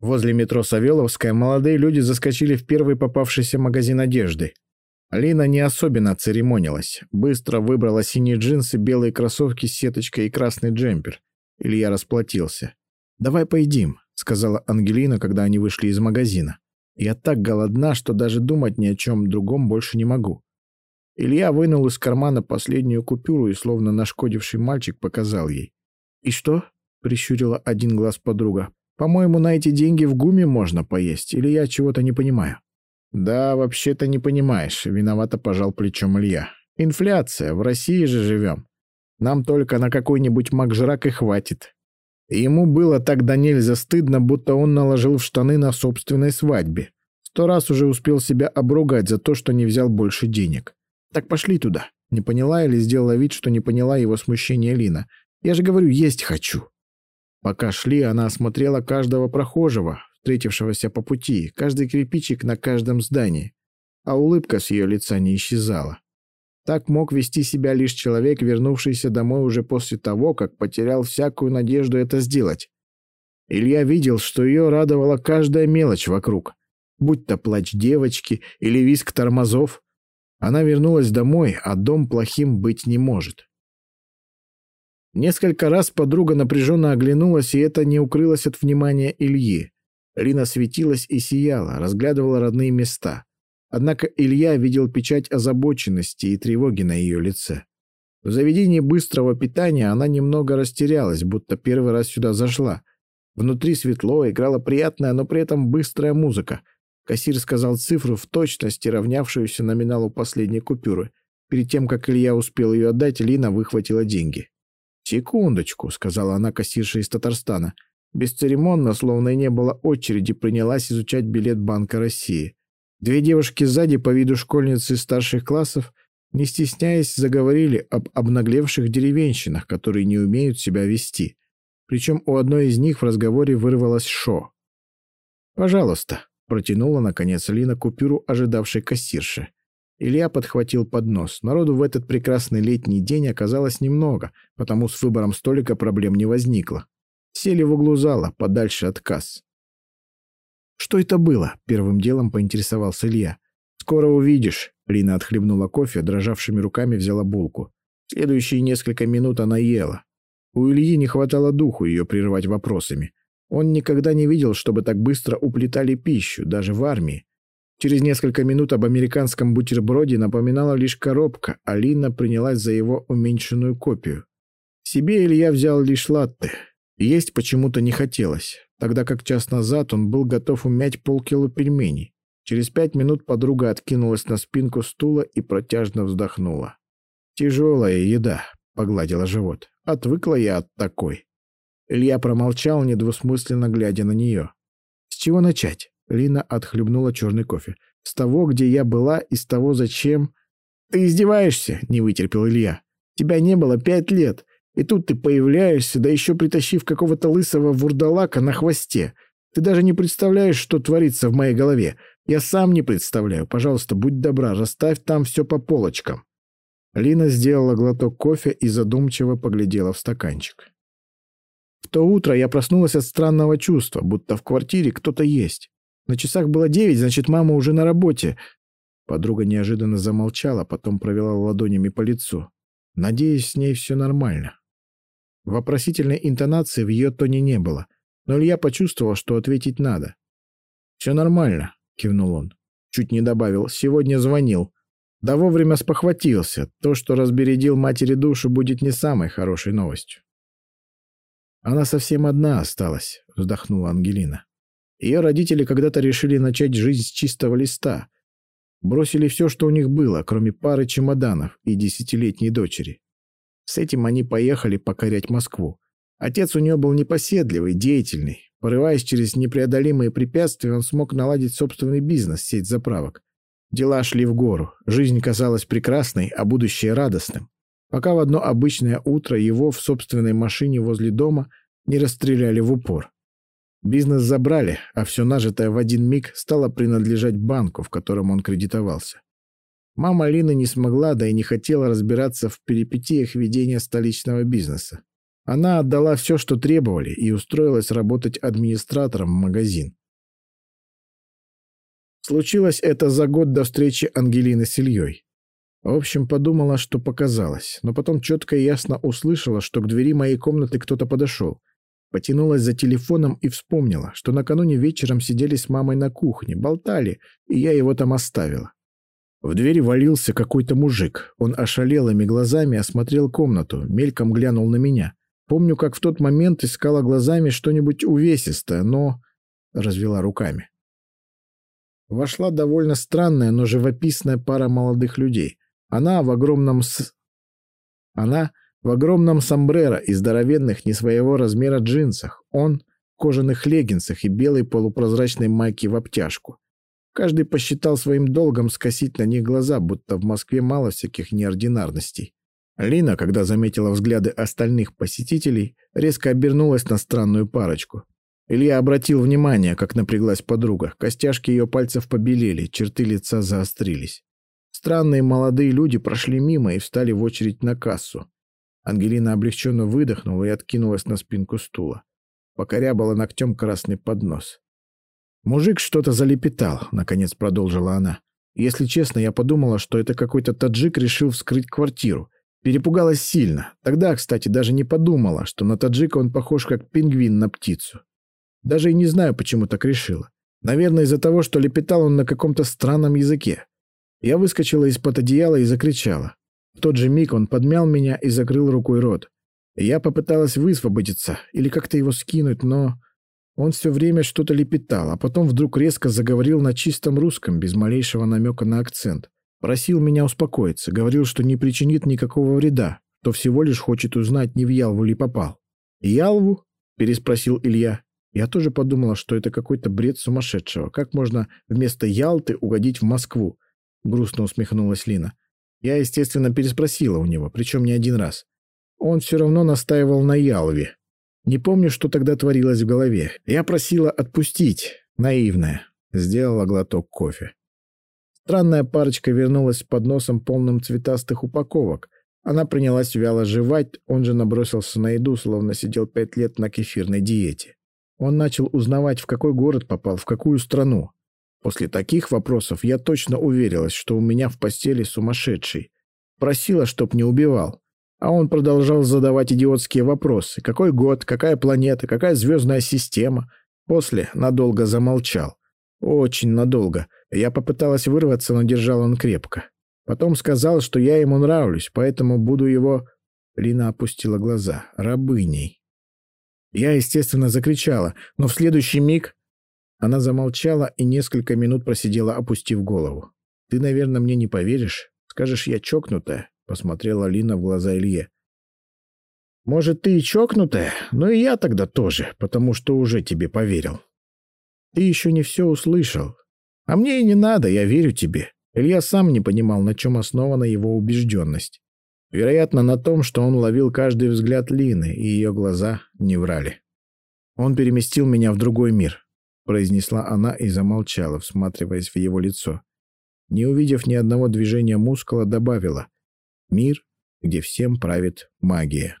Возле метро Савеловская молодые люди заскочили в первый попавшийся магазин одежды. Алина не особенно церемонилась. Быстро выбрала синие джинсы, белые кроссовки с сеточкой и красный джемпер. Илья расплатился. «Давай поедим», — сказала Ангелина, когда они вышли из магазина. «Я так голодна, что даже думать ни о чем другом больше не могу». Илья вынул из кармана последнюю купюру и, словно нашкодивший мальчик, показал ей. «И что?» — прищурила один глаз подруга. «По-моему, на эти деньги в гуме можно поесть, или я чего-то не понимаю?» «Да, вообще-то не понимаешь», — виновато пожал плечом Илья. «Инфляция, в России же живем. Нам только на какой-нибудь макжрак и хватит». Ему было до нельзя стыдно, будто он наложил в штаны на собственной свадьбе. Сто раз уже успел себя обругать за то, что не взял больше денег. «Так пошли туда». Не поняла или сделала вид, что не поняла его смущение Лина. «Я же говорю, есть хочу». Пока шли, она осмотрела каждого прохожего, встретившегося по пути, каждый кирпичик на каждом здании, а улыбка с ее лица не исчезала. Так мог вести себя лишь человек, вернувшийся домой уже после того, как потерял всякую надежду это сделать. Илья видел, что ее радовала каждая мелочь вокруг, будь то плач девочки или визг тормозов. Она вернулась домой, а дом плохим быть не может. Несколько раз подруга напряженно оглянулась, и это не укрылось от внимания Ильи. Лина светилась и сияла, разглядывала родные места. Однако Илья видел печать озабоченности и тревоги на ее лице. В заведении быстрого питания она немного растерялась, будто первый раз сюда зашла. Внутри светло, играла приятная, но при этом быстрая музыка — Кассир сказал цифру в точности, равнявшуюся номиналу последней купюры. Перед тем, как Илья успел ее отдать, Лина выхватила деньги. «Секундочку», — сказала она кассирша из Татарстана. Бесцеремонно, словно и не было очереди, принялась изучать билет Банка России. Две девушки сзади, по виду школьницы старших классов, не стесняясь, заговорили об обнаглевших деревенщинах, которые не умеют себя вести. Причем у одной из них в разговоре вырвалось «шо». «Пожалуйста», Протянула, наконец, Лина купюру ожидавшей кассирши. Илья подхватил поднос. Народу в этот прекрасный летний день оказалось немного, потому с выбором столика проблем не возникло. Сели в углу зала, подальше от касс. «Что это было?» — первым делом поинтересовался Илья. «Скоро увидишь». Лина отхлебнула кофе, дрожавшими руками взяла булку. Следующие несколько минут она ела. У Ильи не хватало духу ее прерывать вопросами. Он никогда не видел, чтобы так быстро уплетали пищу, даже в армии. Через несколько минут об американском бутерброде напоминала лишь коробка, а Лина принялась за его уменьшенную копию. Себе Илья взял лишь латте. Есть почему-то не хотелось, тогда как час назад он был готов умять полкило пельменей. Через пять минут подруга откинулась на спинку стула и протяжно вздохнула. «Тяжелая еда», — погладила живот. «Отвыкла я от такой». Илья промолчал, недвусмысленно глядя на нее. «С чего начать?» Лина отхлебнула черный кофе. «С того, где я была, и с того, зачем...» «Ты издеваешься?» — не вытерпел Илья. «Тебя не было пять лет, и тут ты появляешься, да еще притащив какого-то лысого вурдалака на хвосте. Ты даже не представляешь, что творится в моей голове. Я сам не представляю. Пожалуйста, будь добра, расставь там все по полочкам». Лина сделала глоток кофе и задумчиво поглядела в стаканчик. В то утро я проснулась от странного чувства, будто в квартире кто-то есть. На часах было девять, значит, мама уже на работе. Подруга неожиданно замолчала, потом провела ладонями по лицу. Надеюсь, с ней все нормально. Вопросительной интонации в ее тоне не было, но Илья почувствовал, что ответить надо. «Все нормально», — кивнул он. Чуть не добавил. «Сегодня звонил. Да вовремя спохватился. То, что разбередил матери душу, будет не самой хорошей новостью». Она совсем одна осталась, вздохнула Ангелина. Ее родители когда-то решили начать жизнь с чистого листа. Бросили все, что у них было, кроме пары чемоданов и десятилетней дочери. С этим они поехали покорять Москву. Отец у нее был непоседливый, деятельный. Порываясь через непреодолимые препятствия, он смог наладить собственный бизнес, сеть заправок. Дела шли в гору, жизнь казалась прекрасной, а будущее радостным пока в одно обычное утро его в собственной машине возле дома не расстреляли в упор. Бизнес забрали, а все нажитое в один миг стало принадлежать банку, в котором он кредитовался. Мама Лины не смогла, да и не хотела разбираться в перипетиях ведения столичного бизнеса. Она отдала все, что требовали, и устроилась работать администратором в магазин. Случилось это за год до встречи Ангелины с Ильей. В общем, подумала, что показалось, но потом четко и ясно услышала, что к двери моей комнаты кто-то подошел. Потянулась за телефоном и вспомнила, что накануне вечером сидели с мамой на кухне, болтали, и я его там оставила. В дверь валился какой-то мужик. Он ошалелыми глазами осмотрел комнату, мельком глянул на меня. Помню, как в тот момент искала глазами что-нибудь увесистое, но... Развела руками. Вошла довольно странная, но живописная пара молодых людей. Она в огромном с... Она в огромном сомбреро и здоровенных не своего размера джинсах. Он в кожаных леггинсах и белой полупрозрачной майке в обтяжку. Каждый посчитал своим долгом скосить на них глаза, будто в Москве мало всяких неординарностей. Лина, когда заметила взгляды остальных посетителей, резко обернулась на странную парочку. Илья обратил внимание, как напряглась подруга. Костяшки ее пальцев побелели, черты лица заострились. Странные молодые люди прошли мимо и встали в очередь на кассу. Ангелина облегченно выдохнула и откинулась на спинку стула. Покорябала ногтем красный поднос. «Мужик что-то залепетал», — наконец продолжила она. «Если честно, я подумала, что это какой-то таджик решил вскрыть квартиру. Перепугалась сильно. Тогда, кстати, даже не подумала, что на таджика он похож как пингвин на птицу. Даже и не знаю, почему так решила. Наверное, из-за того, что лепетал он на каком-то странном языке. Я выскочила из-под одеяла и закричала. В тот же миг он подмял меня и закрыл рукой рот. Я попыталась высвободиться или как-то его скинуть, но... Он все время что-то лепетал, а потом вдруг резко заговорил на чистом русском, без малейшего намека на акцент. Просил меня успокоиться, говорил, что не причинит никакого вреда, то всего лишь хочет узнать, не в Ялву ли попал. «Ялву?» – переспросил Илья. Я тоже подумала, что это какой-то бред сумасшедшего. Как можно вместо Ялты угодить в Москву? Грустно усмехнулась Лина. Я, естественно, переспросила у него, причем не один раз. Он все равно настаивал на Ялве. Не помню, что тогда творилось в голове. Я просила отпустить. Наивная. Сделала глоток кофе. Странная парочка вернулась с подносом полным цветастых упаковок. Она принялась вяло жевать, он же набросился на еду, словно сидел пять лет на кефирной диете. Он начал узнавать, в какой город попал, в какую страну. После таких вопросов я точно уверилась, что у меня в постели сумасшедший. Просила, чтоб не убивал. А он продолжал задавать идиотские вопросы. Какой год, какая планета, какая звездная система. После надолго замолчал. Очень надолго. Я попыталась вырваться, но держал он крепко. Потом сказал, что я ему нравлюсь, поэтому буду его... Лина опустила глаза. Рабыней. Я, естественно, закричала, но в следующий миг она замолчала и несколько минут просидела, опустив голову. «Ты, наверное, мне не поверишь? Скажешь, я чокнутая?» — посмотрела Лина в глаза Илье. «Может, ты и чокнутая, но и я тогда тоже, потому что уже тебе поверил. Ты еще не все услышал. А мне и не надо, я верю тебе». Илья сам не понимал, на чем основана его убежденность. Вероятно, на том, что он ловил каждый взгляд Лины, и ее глаза не врали. «Он переместил меня в другой мир», — произнесла она и замолчала, всматриваясь в его лицо. Не увидев ни одного движения мускула, добавила «Мир, где всем правит магия».